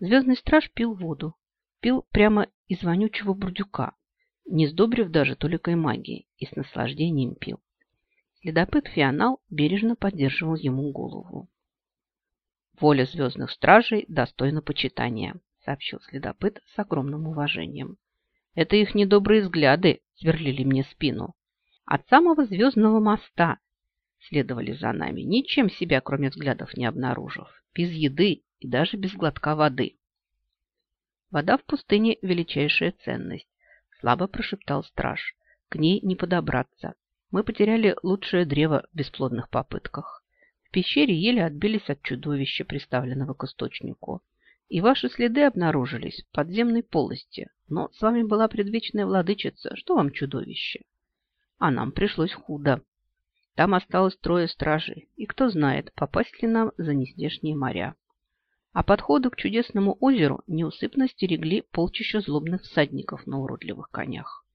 Звездный страж пил воду. Пил прямо из вонючего бурдюка, не сдобрив даже толикой магии, и с наслаждением пил. Следопыт Фионал бережно поддерживал ему голову. «Воля звездных стражей достойна почитания», — сообщил следопыт с огромным уважением. «Это их недобрые взгляды сверлили мне спину. От самого звездного моста следовали за нами, ничем себя, кроме взглядов, не обнаружив, без еды и даже без глотка воды. Вода в пустыне – величайшая ценность, слабо прошептал страж. К ней не подобраться. Мы потеряли лучшее древо в бесплодных попытках. В пещере еле отбились от чудовища, приставленного к источнику. И ваши следы обнаружились в подземной полости. Но с вами была предвечная владычица. Что вам чудовище? А нам пришлось худо. Там осталось трое стражей, и кто знает, попасть ли нам за нездешние моря. А подходы к чудесному озеру неусыпно стерегли полчища злобных всадников на уродливых конях.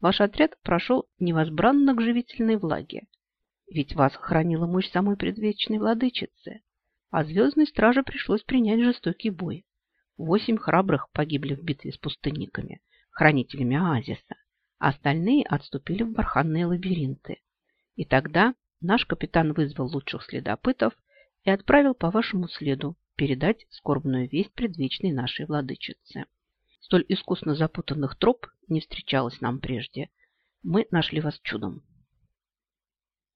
Ваш отряд прошел невозбранно к живительной влаге, ведь вас хранила мощь самой предвечной владычицы, а звездной страже пришлось принять жестокий бой. Восемь храбрых погибли в битве с пустынниками, хранителями оазиса, остальные отступили в барханные лабиринты. И тогда наш капитан вызвал лучших следопытов и отправил по вашему следу передать скорбную весть предвечной нашей владычице. Столь искусно запутанных троп не встречалось нам прежде. Мы нашли вас чудом.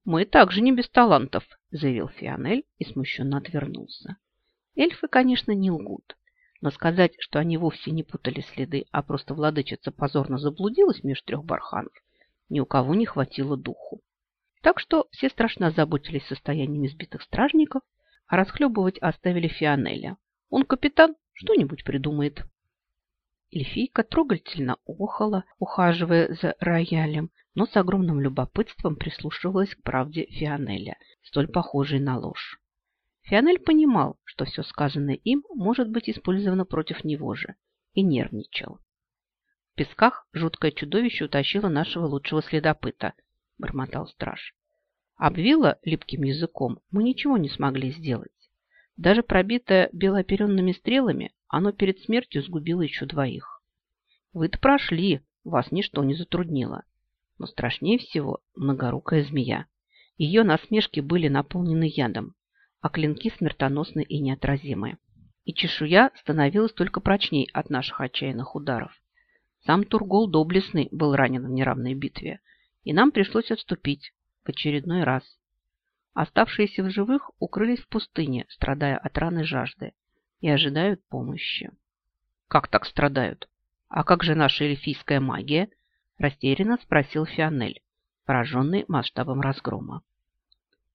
«Мы также не без талантов», – заявил Фионель и смущенно отвернулся. Эльфы, конечно, не лгут, но сказать, что они вовсе не путали следы, а просто владычица позорно заблудилась меж трех барханов, ни у кого не хватило духу. Так что все страшно озаботились состоянием избитых стражников, а расхлебывать оставили Фионеля. Он капитан, что-нибудь придумает. Эльфийка трогательно охала, ухаживая за роялем, но с огромным любопытством прислушивалась к правде Фионеля, столь похожей на ложь. Фионель понимал, что все сказанное им может быть использовано против него же, и нервничал. В песках жуткое чудовище утащило нашего лучшего следопыта, бормотал страж. Обвила липким языком, мы ничего не смогли сделать. Даже пробитое белооперенными стрелами, оно перед смертью сгубило еще двоих. Вы-то прошли, вас ничто не затруднило. Но страшнее всего многорукая змея. Ее насмешки были наполнены ядом, а клинки смертоносны и неотразимы. И чешуя становилась только прочней от наших отчаянных ударов. Сам Тургол Доблестный был ранен в неравной битве, и нам пришлось отступить, в очередной раз. Оставшиеся в живых укрылись в пустыне, страдая от раны жажды, и ожидают помощи. «Как так страдают? А как же наша эльфийская магия?» – растерянно спросил Фионель, пораженный масштабом разгрома.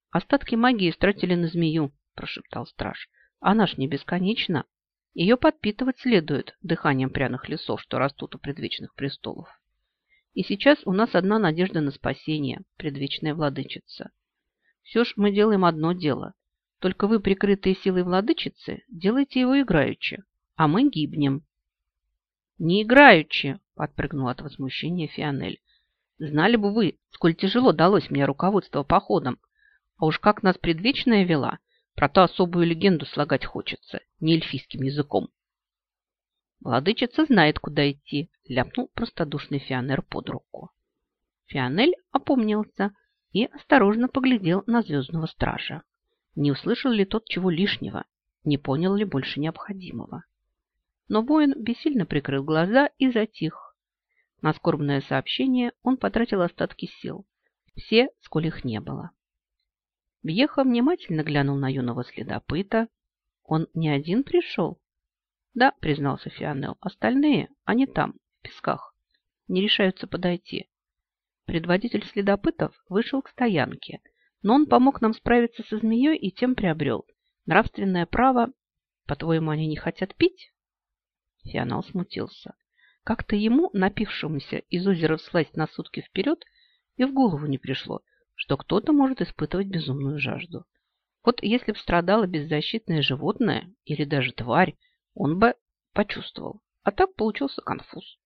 «Остатки магии истратили на змею», – прошептал страж. «Она ж не бесконечна. Ее подпитывать следует дыханием пряных лесов, что растут у предвечных престолов. И сейчас у нас одна надежда на спасение, предвечная владычица. Все ж мы делаем одно дело. Только вы, прикрытые силой владычицы, делаете его играючи, а мы гибнем. Не играючи, подпрыгнул от возмущения Фионель. Знали бы вы, сколь тяжело далось мне руководство походом. А уж как нас предвечная вела, про то особую легенду слагать хочется, не эльфийским языком. Владычица знает, куда идти, ляпнул простодушный Фионер под руку. Фионель опомнился и осторожно поглядел на звездного стража. Не услышал ли тот чего лишнего, не понял ли больше необходимого. Но воин бессильно прикрыл глаза и затих. На скорбное сообщение он потратил остатки сил. Все, сколь их не было. Бьеха внимательно глянул на юного следопыта. Он не один пришел? Да, признался Фионел, остальные, они там, в песках, не решаются подойти. Предводитель следопытов вышел к стоянке, но он помог нам справиться со змеей и тем приобрел нравственное право. По-твоему, они не хотят пить? Фионал смутился. Как-то ему, напившемуся из озера всласть на сутки вперед, и в голову не пришло, что кто-то может испытывать безумную жажду. Вот если б страдало беззащитное животное или даже тварь, он бы почувствовал. А так получился конфуз.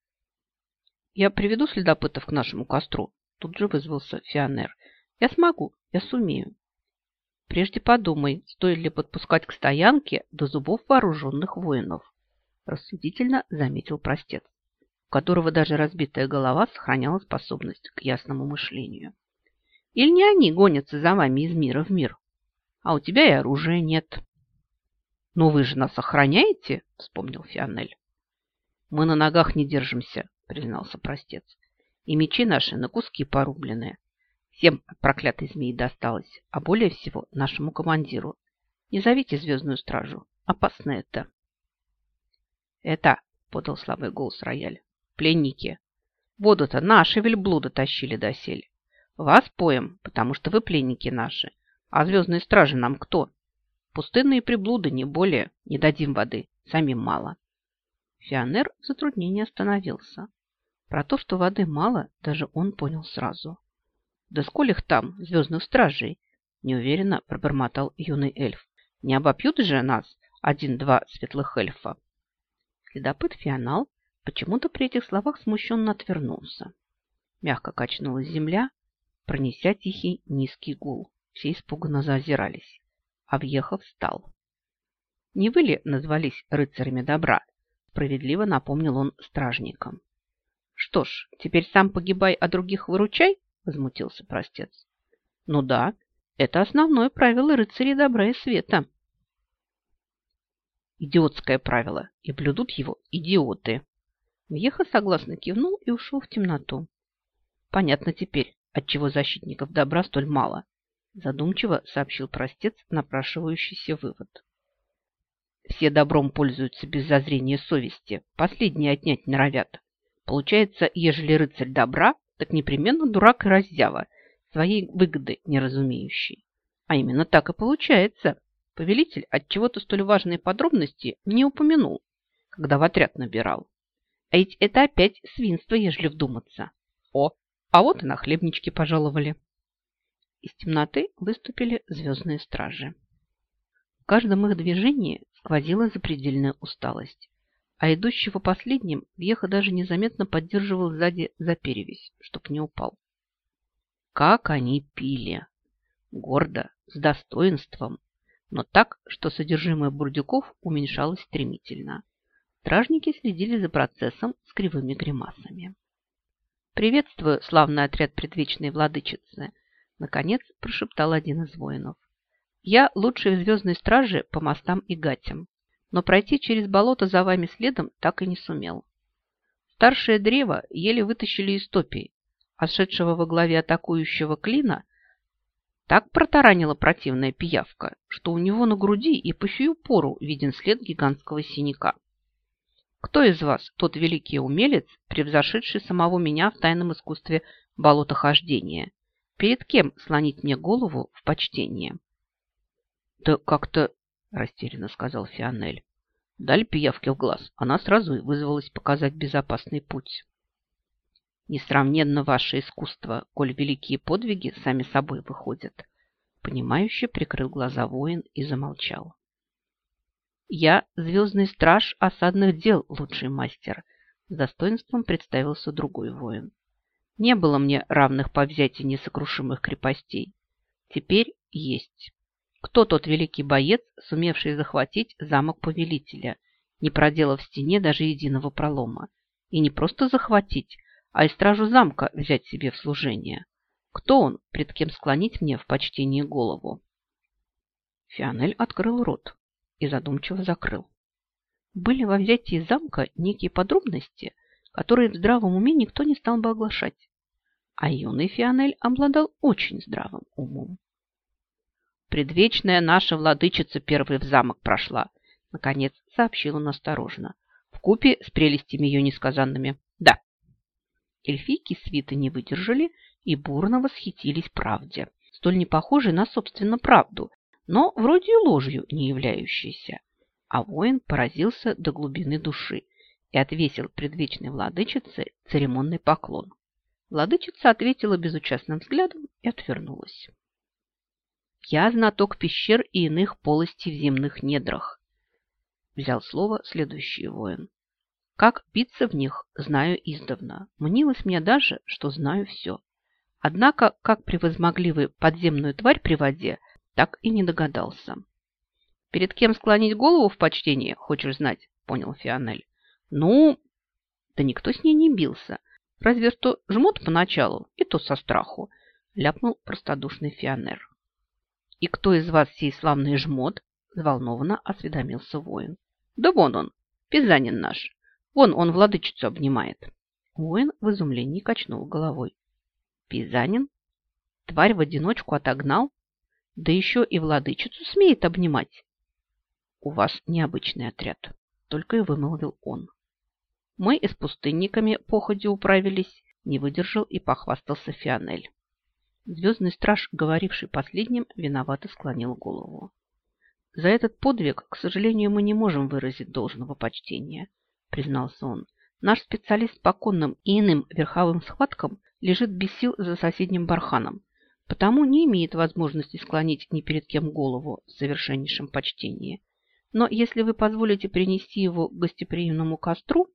Я приведу следопытов к нашему костру. Тут же вызвался Фионер. Я смогу, я сумею. Прежде подумай, стоит ли подпускать к стоянке до зубов вооруженных воинов. рассудительно заметил простец, у которого даже разбитая голова сохраняла способность к ясному мышлению. Или не они гонятся за вами из мира в мир, а у тебя и оружия нет. Но вы же нас охраняете, вспомнил Фионель. Мы на ногах не держимся, признался простец. И мечи наши на куски порубленные. Всем от проклятой змеи досталось, а более всего нашему командиру. Не зовите звездную стражу. Опасно это. Это, подал слабый голос рояль, пленники. Воду-то наши вельблуды тащили доселе. Вас поем, потому что вы пленники наши. А звездные стражи нам кто? Пустынные приблуды, не более. Не дадим воды. Самим мало. Фионер в затруднении остановился. Про то, что воды мало, даже он понял сразу. «Да сколь их там, звездных стражей?» Неуверенно пробормотал юный эльф. «Не обопьют же нас один-два светлых эльфа?» Следопыт Фионал почему-то при этих словах смущенно отвернулся. Мягко качнулась земля, пронеся тихий низкий гул. Все испуганно заозирались. А въехав встал. «Не вы ли назвались рыцарями добра?» Справедливо напомнил он стражникам. «Что ж, теперь сам погибай, а других выручай?» Возмутился простец. «Ну да, это основное правило рыцарей добра и света». Идиотское правило, и блюдут его идиоты. Вьеха согласно кивнул и ушел в темноту. Понятно теперь, отчего защитников добра столь мало, задумчиво сообщил простец напрашивающийся вывод. Все добром пользуются без зазрения совести, последние отнять норовят. Получается, ежели рыцарь добра, так непременно дурак и раззява, своей выгоды не разумеющий. А именно так и получается. Повелитель от чего-то столь важные подробности не упомянул, когда в отряд набирал. А ведь это опять свинство, ежели вдуматься. О, а вот и на хлебнички пожаловали. Из темноты выступили звездные стражи. В каждом их движении сквозила запредельная усталость, а идущего последним Вьеха даже незаметно поддерживал сзади за перевязь, чтоб не упал. Как они пили! Гордо, с достоинством, но так, что содержимое бурдюков уменьшалось стремительно. Стражники следили за процессом с кривыми гримасами. «Приветствую, славный отряд предвечной владычицы!» Наконец прошептал один из воинов. «Я лучший в звездной страже по мостам и гатям, но пройти через болото за вами следом так и не сумел. Старшее древо еле вытащили из топи, а шедшего во главе атакующего клина так протаранила противная пиявка, что у него на груди и по сию пору виден след гигантского синяка. Кто из вас тот великий умелец, превзошедший самого меня в тайном искусстве болотохождения? Перед кем слонить мне голову в почтение? Да как-то, растерянно сказал Фионель. Дали пиявке в глаз, она сразу и вызвалась показать безопасный путь. Несравненно ваше искусство, коль великие подвиги сами собой выходят. Понимающе прикрыл глаза воин и замолчал. «Я звездный страж осадных дел, лучший мастер», с достоинством представился другой воин. «Не было мне равных по взятию несокрушимых крепостей. Теперь есть. Кто тот великий боец, сумевший захватить замок повелителя, не проделав в стене даже единого пролома? И не просто захватить, а и стражу замка взять себе в служение? Кто он, пред кем склонить мне в почтении голову?» Фионель открыл рот, и задумчиво закрыл. Были во взятии замка некие подробности, которые в здравом уме никто не стал бы оглашать. А юный Фионель обладал очень здравым умом. «Предвечная наша владычица первой в замок прошла», наконец сообщил он осторожно. «Вкупе с прелестями ее несказанными. Да». Эльфийки свиты не выдержали и бурно восхитились правде, столь не похожей на собственно правду, но вроде и ложью не являющейся. А воин поразился до глубины души и отвесил предвечной владычице церемонный поклон. Владычица ответила безучастным взглядом и отвернулась. «Я знаток пещер и иных полостей в земных недрах», взял слово следующий воин. «Как биться в них, знаю издавна. Мнилось мне даже, что знаю все. Однако, как превозмогли вы подземную тварь при воде, так и не догадался. Перед кем склонить голову в почтении, хочешь знать? понял Фионель. Ну, да никто с ней не бился. Разве что жмот поначалу, и то со страху, ляпнул простодушный Фионер. И кто из вас сей славный жмот? Взволнованно осведомился воин. Да вон он, пизанин наш. Вон он владычицу обнимает. Воин в изумлении качнул головой. Пизанин? Тварь в одиночку отогнал? Да еще и владычицу смеет обнимать. У вас необычный отряд, только и вымолвил он. Мы и с пустынниками походе управились, не выдержал и похвастался Фионель. Звездный страж, говоривший последним, виновато склонил голову. За этот подвиг, к сожалению, мы не можем выразить должного почтения, признался он. Наш специалист по конным и иным верховым схваткам лежит без сил за соседним барханом, потому не имеет возможности склонить ни перед кем голову в совершеннейшем почтении. Но если вы позволите принести его к гостеприимному костру,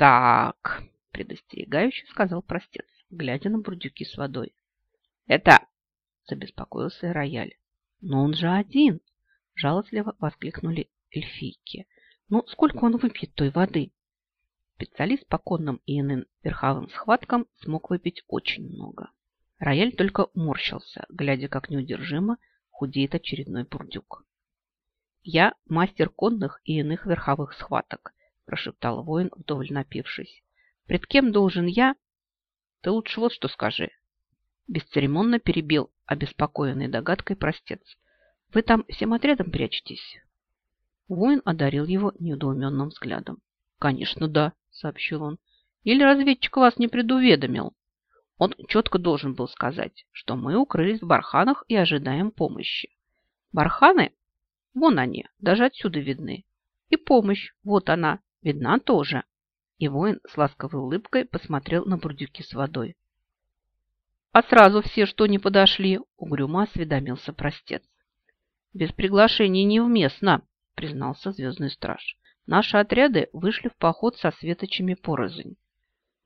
«Так», – предостерегающе сказал простец, глядя на бурдюки с водой. «Это...» – забеспокоился рояль. «Но он же один!» – жалостливо воскликнули эльфийки. «Ну, сколько он выпьет той воды?» Специалист по конным и иным верховым схваткам смог выпить очень много. Рояль только морщился, глядя, как неудержимо худеет очередной бурдюк. «Я мастер конных и иных верховых схваток», прошептал воин, вдоволь напившись. Пред кем должен я? Ты лучше вот что скажи. Бесцеремонно перебил обеспокоенный догадкой простец. Вы там всем отрядом прячетесь? Воин одарил его недоуменным взглядом. Конечно, да, сообщил он. Или разведчик вас не предуведомил? Он четко должен был сказать, что мы укрылись в барханах и ожидаем помощи. Барханы? Вон они, даже отсюда видны. И помощь, вот она, Видна тоже. И воин с ласковой улыбкой посмотрел на бурдюки с водой. А сразу все, что не подошли, угрюмо осведомился простец. Без приглашения невместно, признался звездный страж. Наши отряды вышли в поход со светочами порознь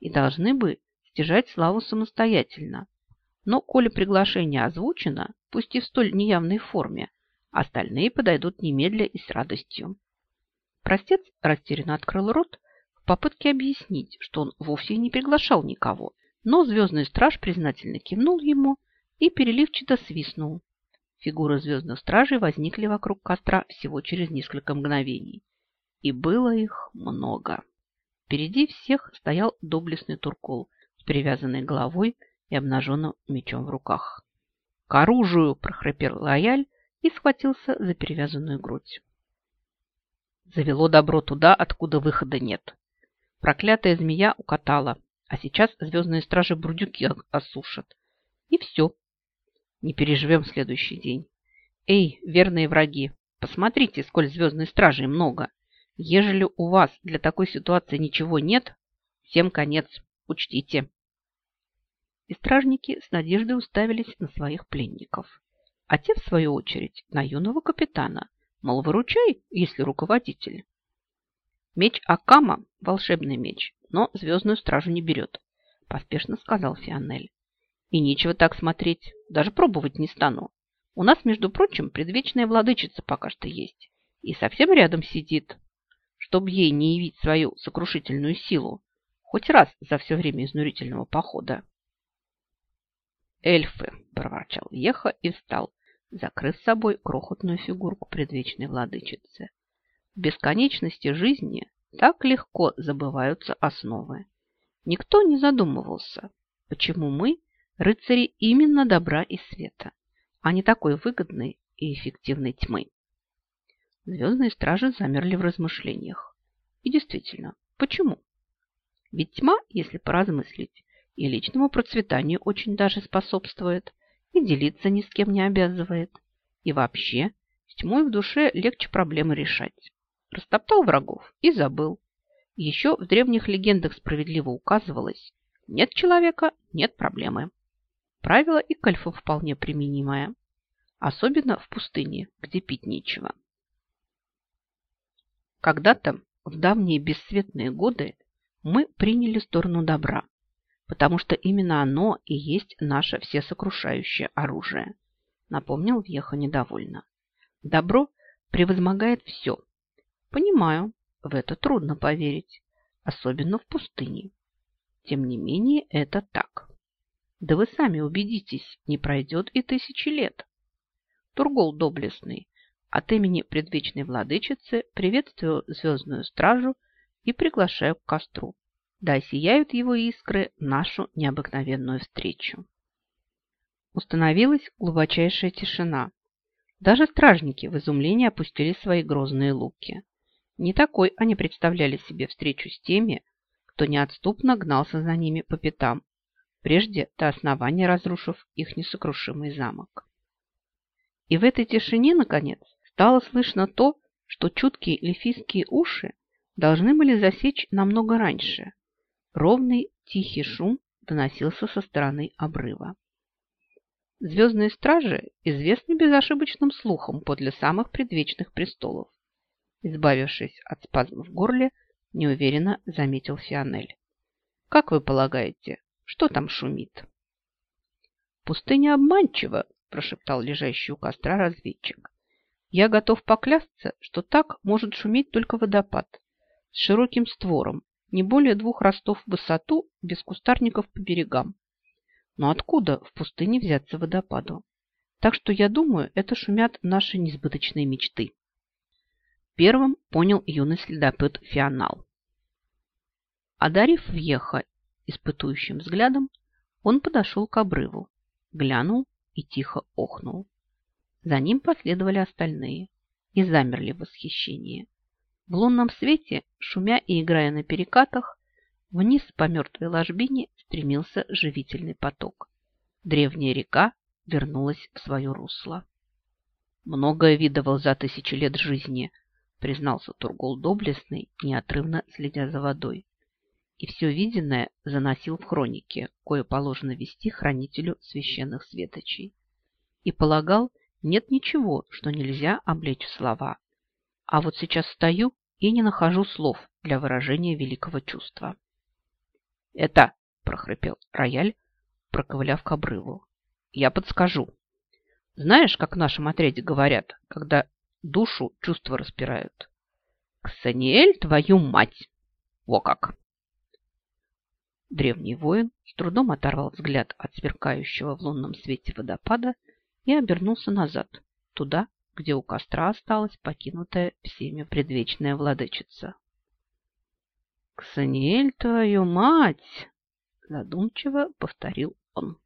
и должны бы стяжать славу самостоятельно. Но, коли приглашение озвучено, пусть и в столь неявной форме, остальные подойдут немедля и с радостью. Простец растерянно открыл рот в попытке объяснить, что он вовсе не приглашал никого, но звездный страж признательно кивнул ему и переливчато свистнул. Фигуры звездных стражей возникли вокруг костра всего через несколько мгновений. И было их много. Впереди всех стоял доблестный туркол с привязанной головой и обнаженным мечом в руках. «К оружию!» – прохрипел лояль и схватился за перевязанную грудь. Завело добро туда, откуда выхода нет. Проклятая змея укатала, а сейчас звездные стражи бурдюки осушат. И все. Не переживем следующий день. Эй, верные враги, посмотрите, сколь звездной стражей много. Ежели у вас для такой ситуации ничего нет, всем конец, учтите. И стражники с надеждой уставились на своих пленников. А те, в свою очередь, на юного капитана, Мол, выручай, если руководитель. Меч Акама – волшебный меч, но звездную стражу не берет, поспешно сказал Фионель. И нечего так смотреть, даже пробовать не стану. У нас, между прочим, предвечная владычица пока что есть. И совсем рядом сидит, чтобы ей не явить свою сокрушительную силу, хоть раз за все время изнурительного похода. «Эльфы!» – проворчал Еха и встал, закрыв собой крохотную фигурку предвечной владычицы. В бесконечности жизни так легко забываются основы. Никто не задумывался, почему мы рыцари именно добра и света, а не такой выгодной и эффективной тьмы. Звездные стражи замерли в размышлениях. И действительно, почему? Ведь тьма, если поразмыслить, и личному процветанию очень даже способствует – и делиться ни с кем не обязывает. И вообще, с тьмой в душе легче проблемы решать. Растоптал врагов и забыл. Еще в древних легендах справедливо указывалось, нет человека – нет проблемы. Правило и к эльфам вполне применимое. Особенно в пустыне, где пить нечего. Когда-то, в давние бесцветные годы, мы приняли сторону добра потому что именно оно и есть наше всесокрушающее оружие», напомнил Вьеха недовольно. «Добро превозмогает все. Понимаю, в это трудно поверить, особенно в пустыне. Тем не менее, это так. Да вы сами убедитесь, не пройдет и тысячи лет. Тургол доблестный, от имени предвечной владычицы приветствую звездную стражу и приглашаю к костру. Да сияют его искры нашу необыкновенную встречу. Установилась глубочайшая тишина. Даже стражники в изумлении опустили свои грозные луки. Не такой они представляли себе встречу с теми, кто неотступно гнался за ними по пятам, прежде до основания разрушив их несокрушимый замок. И в этой тишине, наконец, стало слышно то, что чуткие эльфийские уши должны были засечь намного раньше. Ровный тихий шум доносился со стороны обрыва. Звездные стражи известны безошибочным слухом подле самых предвечных престолов. Избавившись от спазма в горле, неуверенно заметил Фионель. «Как вы полагаете, что там шумит?» «Пустыня обманчива», – прошептал лежащий у костра разведчик. «Я готов поклясться, что так может шуметь только водопад с широким створом, не более двух ростов в высоту, без кустарников по берегам. Но откуда в пустыне взяться водопаду? Так что я думаю, это шумят наши несбыточные мечты». Первым понял юный следопыт Фионал. Одарив Вьеха испытующим взглядом, он подошел к обрыву, глянул и тихо охнул. За ним последовали остальные и замерли в восхищении. В лунном свете, шумя и играя на перекатах, вниз по мертвой ложбине стремился живительный поток. Древняя река вернулась в свое русло. Многое видывал за тысячи лет жизни – признался Тургол доблестный, неотрывно следя за водой. И все виденное заносил в хроники, кое положено вести хранителю священных светочей. И полагал, нет ничего, что нельзя облечь в слова. А вот сейчас стою и не нахожу слов для выражения великого чувства. «Это!» – прохрипел рояль, проковыляв к обрыву. «Я подскажу. Знаешь, как в нашем отряде говорят, когда душу чувства распирают. Ксаниэль, твою мать! Во как! Древний воин с трудом оторвал взгляд от сверкающего в лунном свете водопада и обернулся назад, туда, где у костра осталась покинутая всеми предвечная владычица. «Ксаниэль, твою мать!» – задумчиво повторил он.